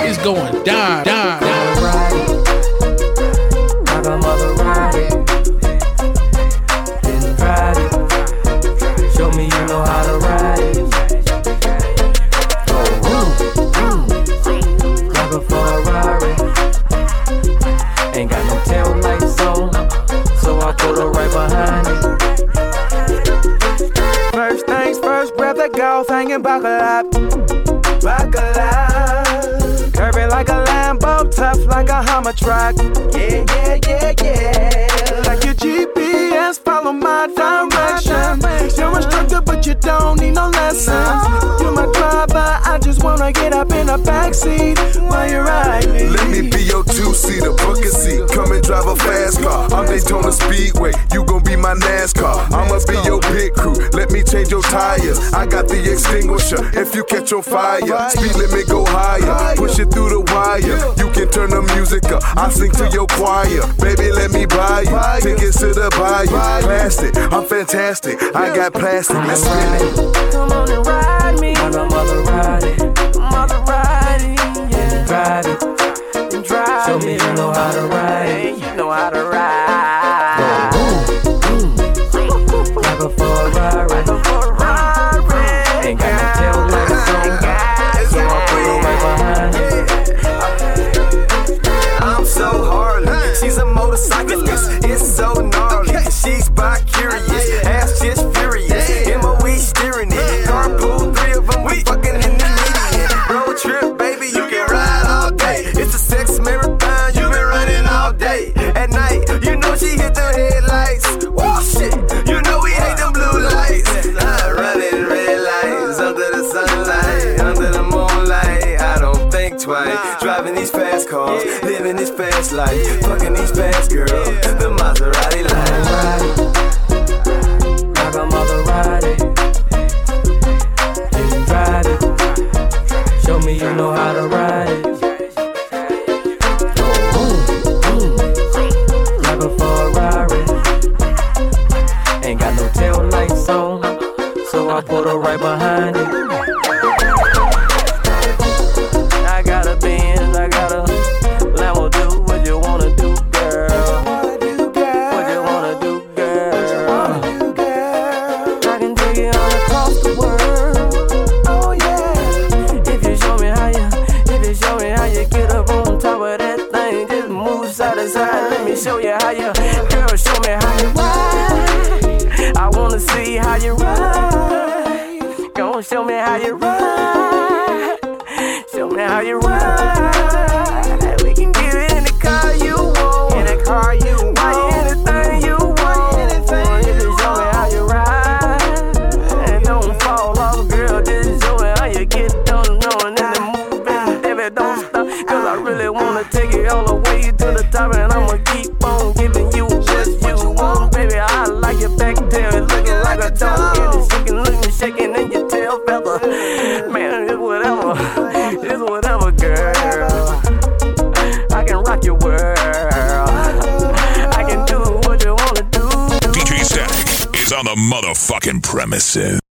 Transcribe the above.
It's going down, down, down. A mother. Show me you know how to ride it. Oh, ooh, ooh. A. Ain't got no tail lights on, so I right behind it. First things first, grab that golf hanging buckle up. Buckle up. Curvy like a Lambo, tough like a Hummer truck. Yeah, yeah, yeah, yeah. Like your GPS, follow my direction. You're instructor, but you don't need no lessons. You're my driver, I just wanna get up in the backseat while you ride me. Let me be your two-seater, bucket seat. Drive a fast car. I'm Daytona Speedway. You gon' be my NASCAR. I'ma be your pit crew. Let me change your tires. I got the extinguisher. If you catch on fire, speed limit go higher. Push it through the wire. You can turn the music up. I sing to your choir. Baby, let me buy you. Tickets to the bayou. Plastic, I'm fantastic. I got plastic. Let's spin it. Come on and ride you know how to ride. You know how to ride. Driving these fast cars, living this fast life, fucking these fast girls. The Maserati life. A ride it. Show me you know how to ride it. Ferrari. Ain't got no tail lights on, so I put her right behind it. Show you how you, girl. Show me how you ride. I wanna see how you ride. Go on, show me how you ride. Show me how you ride. Whatever, girl. I can rock your world. I can do what you wanna do. DJ Static is on the motherfucking premises.